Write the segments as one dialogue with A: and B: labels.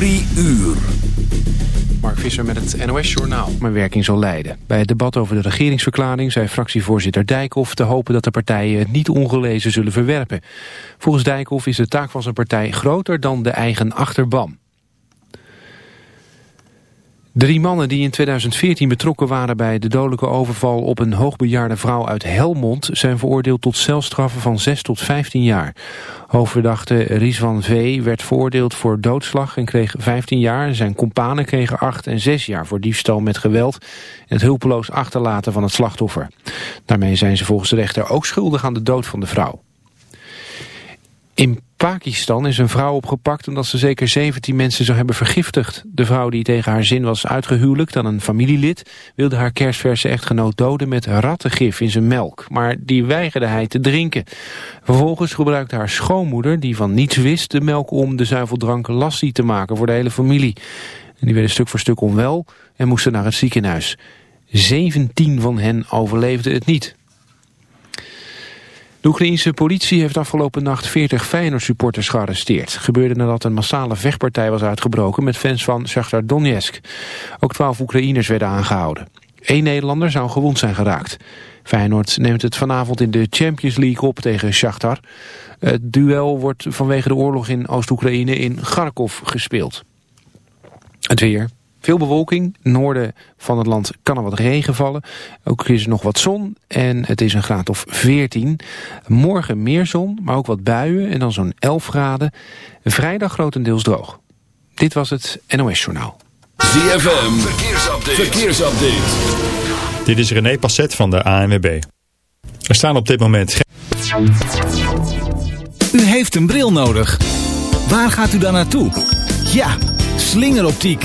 A: Drie uur.
B: Mark Visser met het NOS-journaal. Mijn werking zal leiden. Bij het debat over de regeringsverklaring zei fractievoorzitter Dijkhoff te hopen dat de partijen het niet ongelezen zullen verwerpen. Volgens Dijkhoff is de taak van zijn partij groter dan de eigen achterban. Drie mannen die in 2014 betrokken waren bij de dodelijke overval op een hoogbejaarde vrouw uit Helmond zijn veroordeeld tot celstraffen van 6 tot 15 jaar. Hoofdverdachte Rizwan V. werd veroordeeld voor doodslag en kreeg 15 jaar. Zijn companen kregen 8 en 6 jaar voor diefstal met geweld en het hulpeloos achterlaten van het slachtoffer. Daarmee zijn ze volgens de rechter ook schuldig aan de dood van de vrouw. In Pakistan is een vrouw opgepakt omdat ze zeker 17 mensen zou hebben vergiftigd. De vrouw die tegen haar zin was uitgehuwelijkt aan een familielid... wilde haar kerstverse echtgenoot doden met rattengif in zijn melk. Maar die weigerde hij te drinken. Vervolgens gebruikte haar schoonmoeder, die van niets wist... de melk om de zuiveldrank lastig te maken voor de hele familie. En die werden stuk voor stuk onwel en moesten naar het ziekenhuis. 17 van hen overleefden het niet. De Oekraïense politie heeft afgelopen nacht 40 Feyenoord-supporters gearresteerd. Gebeurde nadat een massale vechtpartij was uitgebroken met fans van Shakhtar Donetsk. Ook 12 Oekraïners werden aangehouden. Eén Nederlander zou gewond zijn geraakt. Feyenoord neemt het vanavond in de Champions League op tegen Shakhtar. Het duel wordt vanwege de oorlog in Oost-Oekraïne in Kharkov gespeeld. Het weer. Veel bewolking. Noorden van het land kan er wat regen vallen. Ook is er nog wat zon en het is een graad of 14. Morgen meer zon, maar ook wat buien en dan zo'n 11 graden. Vrijdag grotendeels droog. Dit was het NOS Journaal.
A: ZFM, verkeersupdate. verkeersupdate.
C: Dit is René Passet van de ANWB. Er staan op dit moment...
D: U heeft een bril nodig. Waar gaat u dan naartoe? Ja, slingeroptiek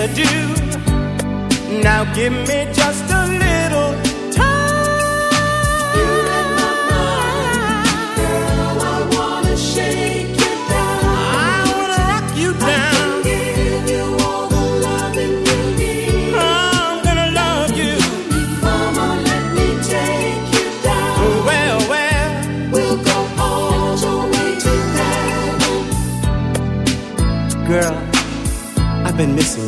E: I
F: do. Now give me just a little time. You make my mind, girl. I wanna shake you down. I wanna lock you down. I can give you all the loving you need. I'm gonna love you, Mama. Let me take you down. Well, well, we'll go all the way to heaven, girl. I've been missing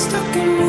G: stuck in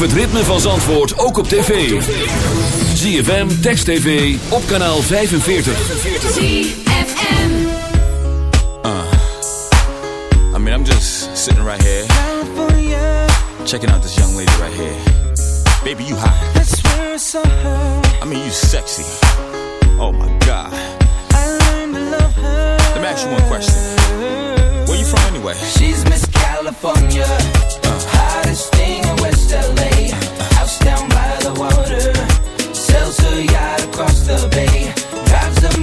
A: Beleef het ritme van Zandvoort ook op tv. ZFM, Text TV, op kanaal 45.
H: ZFM.
I: Uh, I mean, I'm just sitting right here. Checking out this young lady right here. Baby, you hot.
J: I swear I saw her.
I: I mean, you sexy. Oh my God.
J: I learned to love her.
I: Let me ask you one question. Where you from anyway?
J: She's Miss California. Hottest thing in West LA. House down by the water. Sells her yacht across the bay. Drives a.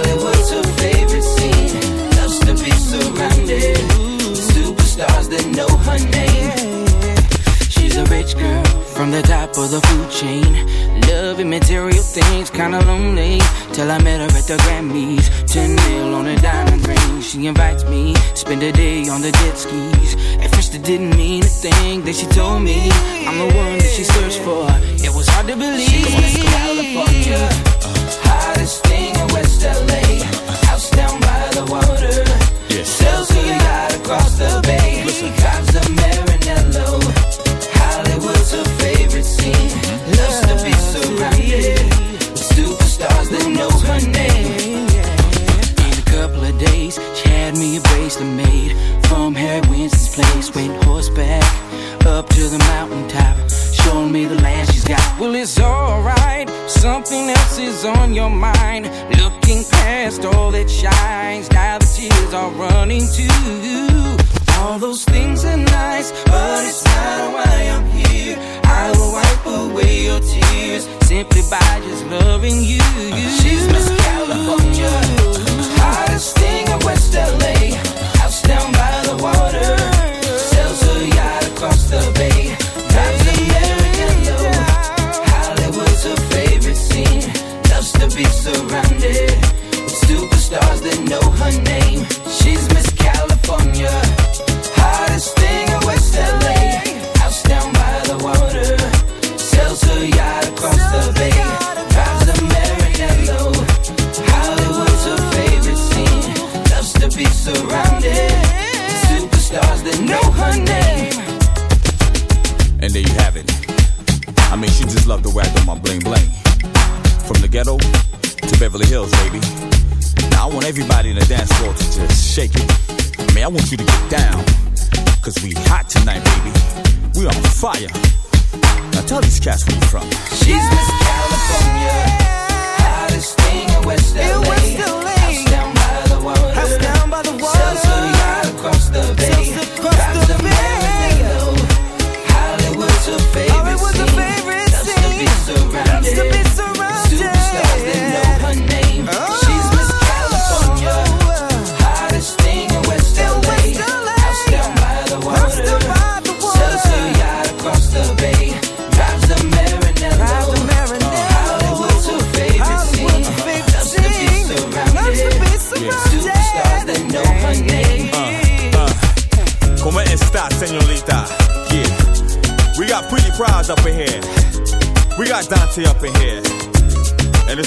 J: Hollywood's her favorite scene. Loves to be surrounded. Superstars that know her name. She's a rich girl from the top of the food chain. Loving material things, kinda lonely. Till I met her at the Grammys. 10 mil on a diamond ring. She invites me, spend a day on the jet skis. At first it didn't mean a thing. Then she told me I'm the one that she searched for. It was hard to believe. She's Miss California, hottest thing in West LA. House down by the water.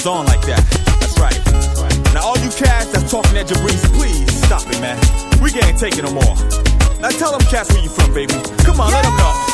J: It's on
I: like that. That's right. Now all you cats that's talking at Jabrizi, please stop it, man. We can't take it no more. Now tell them cats where you from, baby. Come on, let them know.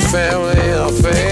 K: family affair.